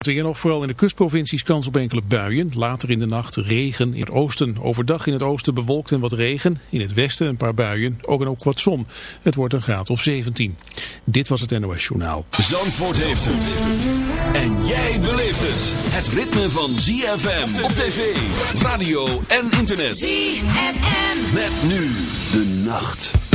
Het weer nog vooral in de kustprovincies kans op enkele buien. Later in de nacht regen in het oosten. Overdag in het oosten bewolkt en wat regen. In het westen een paar buien. Ook en ook wat zon. Het wordt een graad of 17. Dit was het NOS Journaal. Zandvoort heeft het. En jij beleeft het. Het ritme van ZFM op tv, radio en internet. ZFM. Met nu de nacht.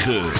106.9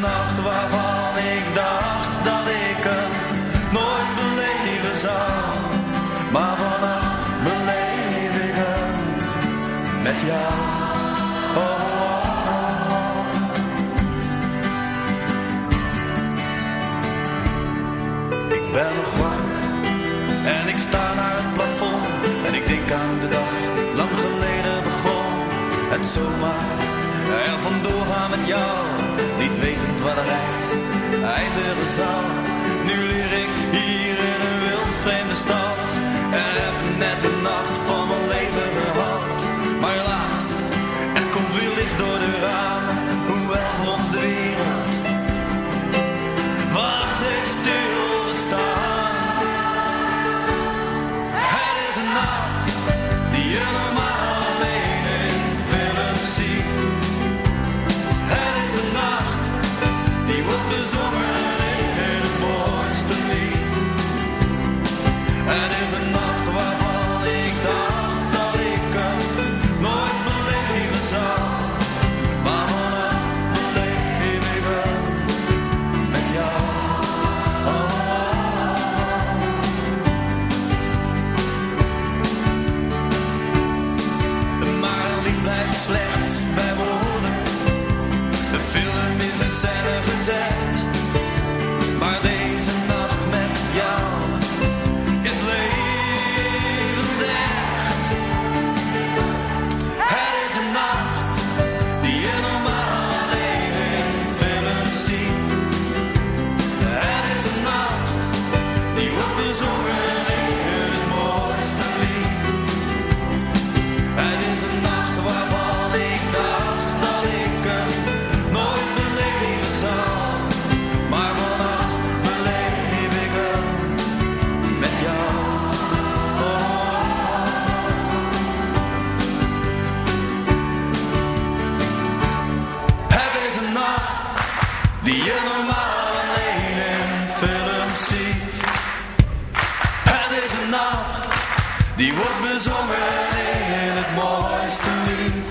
nacht waarvan ik dacht dat ik hem nooit beleven zou. Maar vannacht beleef ik hem met jou. Oh, oh, oh. Ik ben nog wakker en ik sta naar het plafond en ik denk aan de dag lang geleden begon. Het zomaar er vandoor gaan met jou, waar de reis eindigen zal. Nu leer ik hier in een wild vreemde stad en heb net de nacht van mijn die wordt bezongen in het mooiste lied.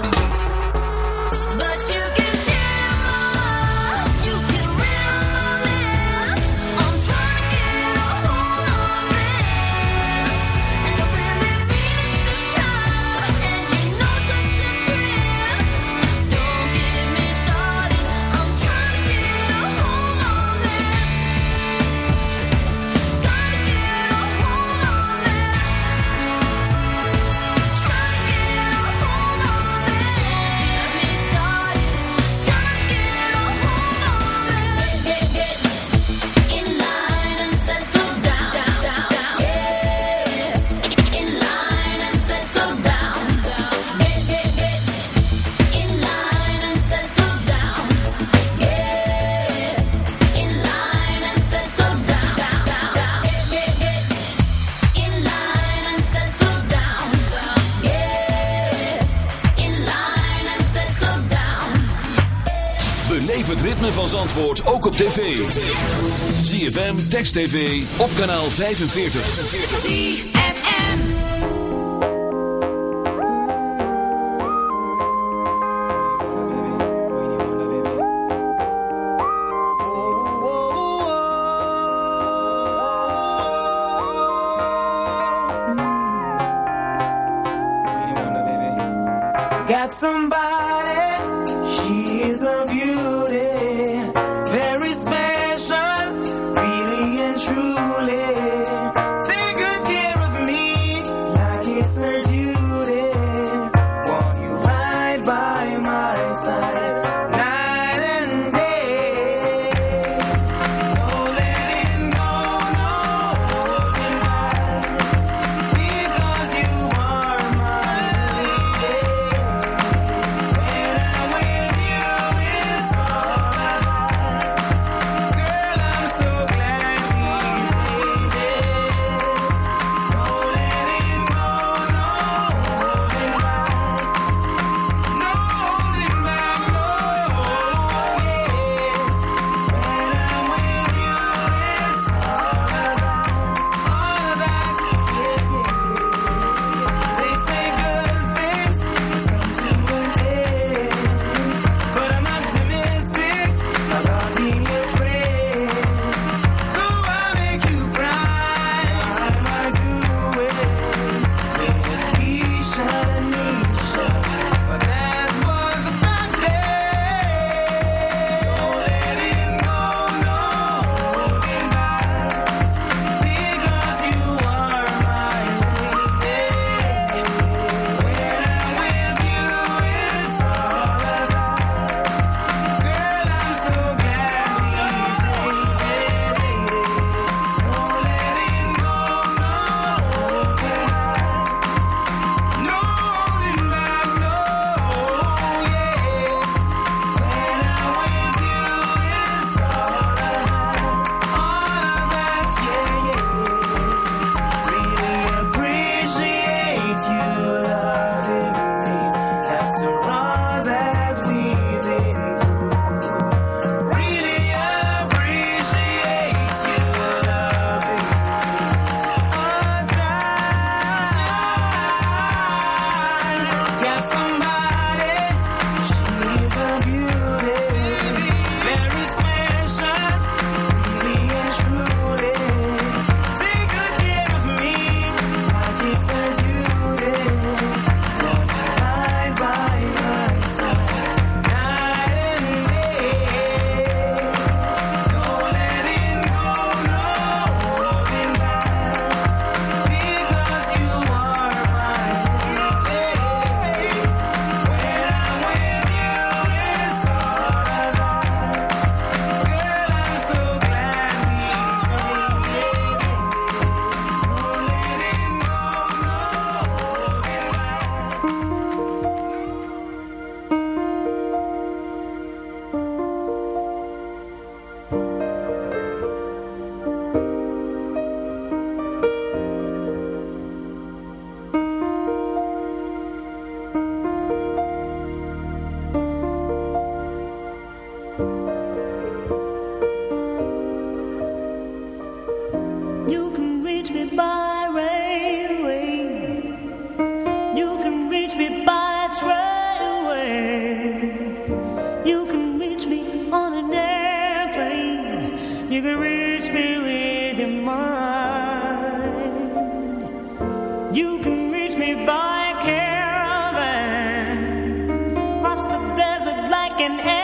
Zandvoort ook op tv. ZFM, Text TV, op kanaal 45. ZFM Got somebody, she's a beauty Hey. end.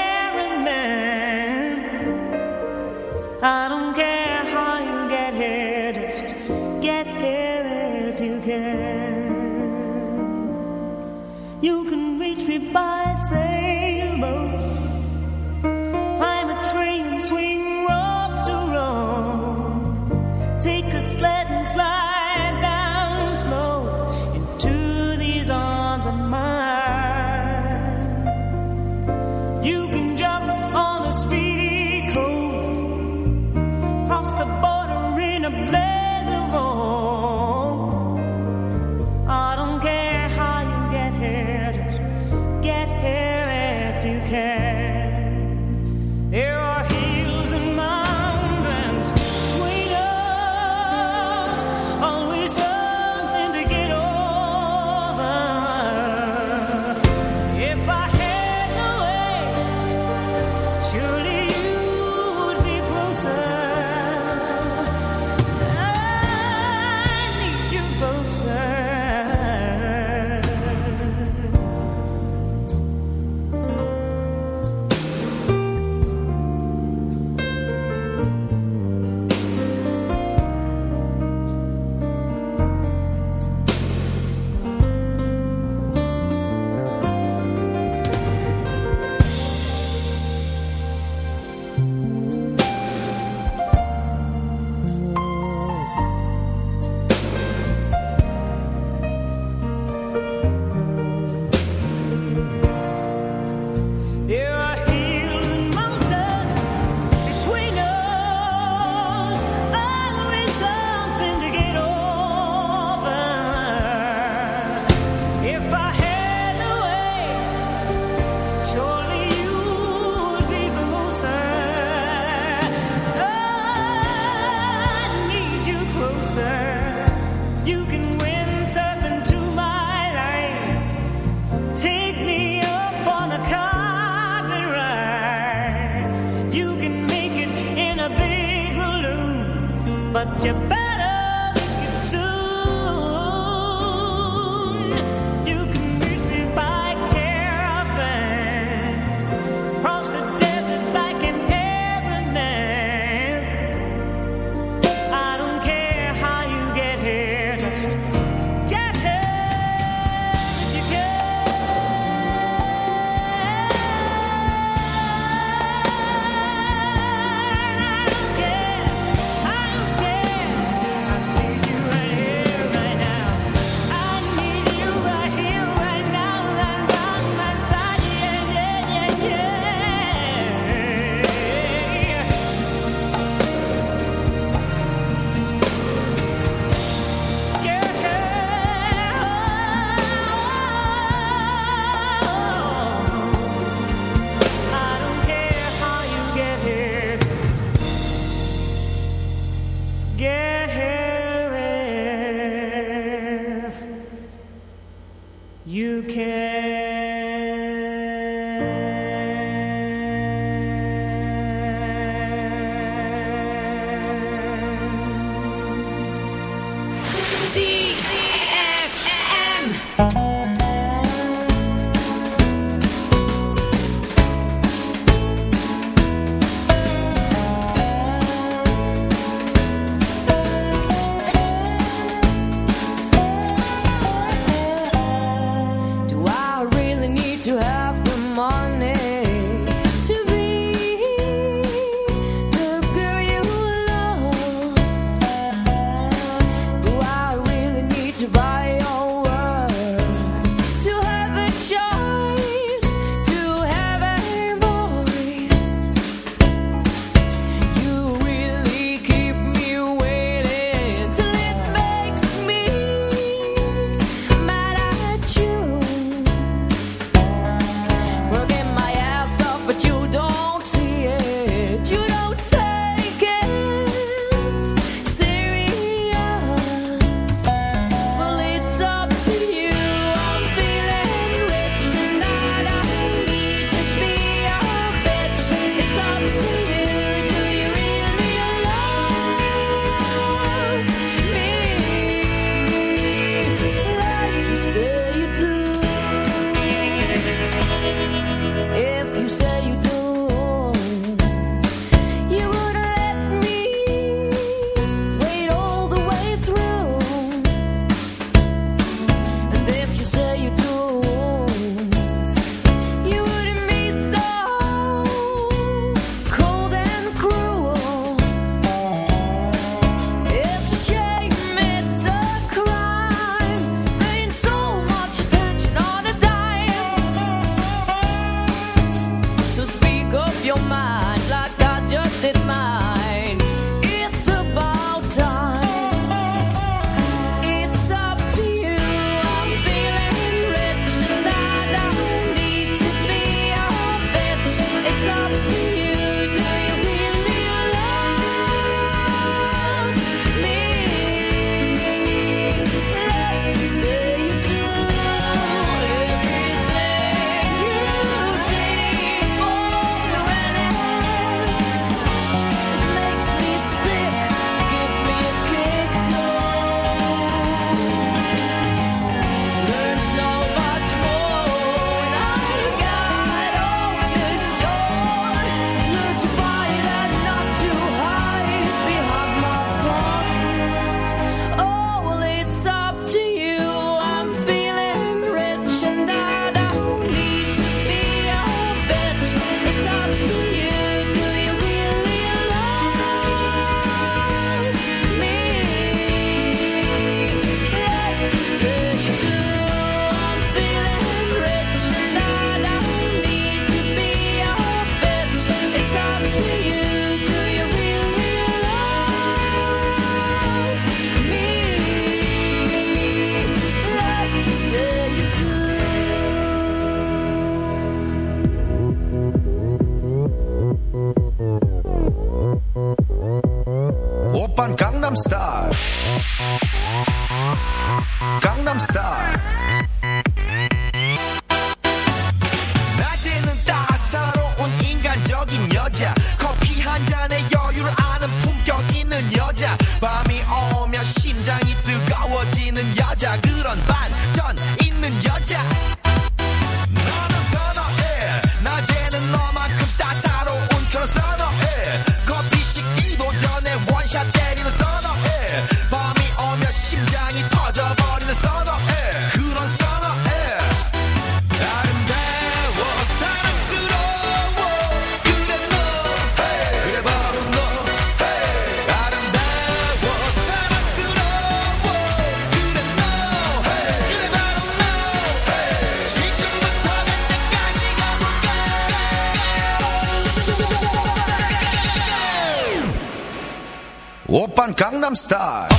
Gangnam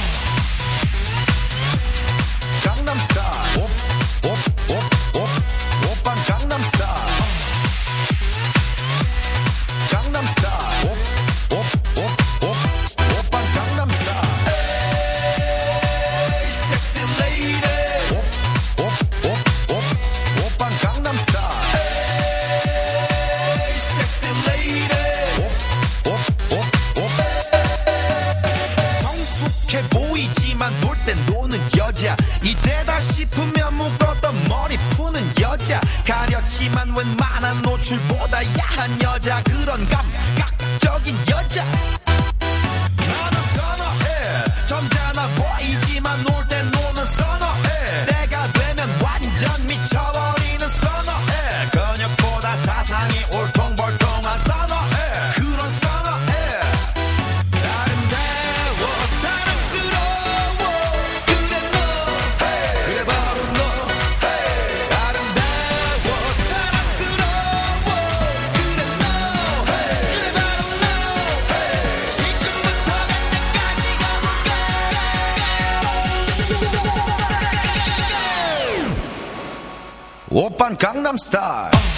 Style Gangnam Style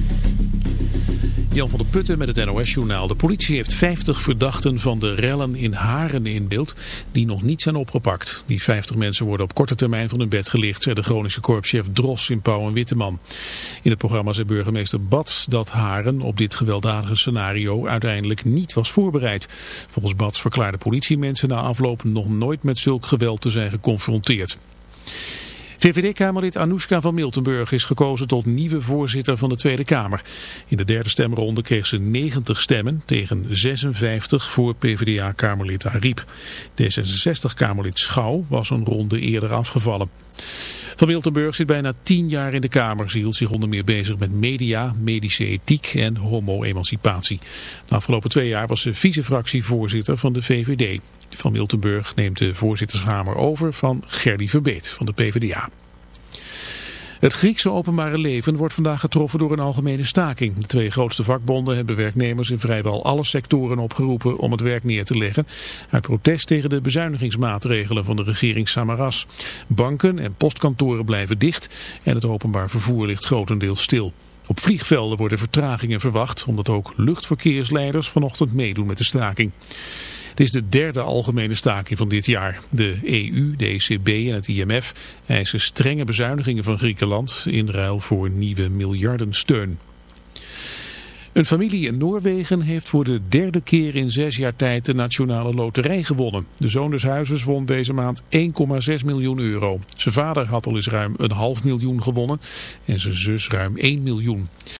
Jan van der Putten met het NOS-journaal. De politie heeft 50 verdachten van de rellen in Haren in beeld die nog niet zijn opgepakt. Die 50 mensen worden op korte termijn van hun bed gelicht, zei de Groningse korpschef Dros in Pauw en Witteman. In het programma zei burgemeester Bats dat Haren op dit gewelddadige scenario uiteindelijk niet was voorbereid. Volgens Bats verklaarden politiemensen na afloop nog nooit met zulk geweld te zijn geconfronteerd. VVD-kamerlid Anoushka van Miltenburg is gekozen tot nieuwe voorzitter van de Tweede Kamer. In de derde stemronde kreeg ze 90 stemmen tegen 56 voor PvdA-kamerlid Ariep. D66-kamerlid Schouw was een ronde eerder afgevallen. Van Miltenburg zit bijna tien jaar in de Kamer. Ze hield zich onder meer bezig met media, medische ethiek en homo-emancipatie. De afgelopen twee jaar was ze vice-fractievoorzitter van de VVD. Van Miltenburg neemt de voorzittershamer over van Gerdy Verbeet van de PvdA. Het Griekse openbare leven wordt vandaag getroffen door een algemene staking. De twee grootste vakbonden hebben werknemers in vrijwel alle sectoren opgeroepen om het werk neer te leggen. Uit protest tegen de bezuinigingsmaatregelen van de regering Samaras. Banken en postkantoren blijven dicht en het openbaar vervoer ligt grotendeels stil. Op vliegvelden worden vertragingen verwacht, omdat ook luchtverkeersleiders vanochtend meedoen met de staking. Het is de derde algemene staking van dit jaar. De EU, de ECB en het IMF eisen strenge bezuinigingen van Griekenland in ruil voor nieuwe miljardensteun. Een familie in Noorwegen heeft voor de derde keer in zes jaar tijd de nationale loterij gewonnen. De zoon des huizes won deze maand 1,6 miljoen euro. Zijn vader had al eens ruim een half miljoen gewonnen en zijn zus ruim 1 miljoen.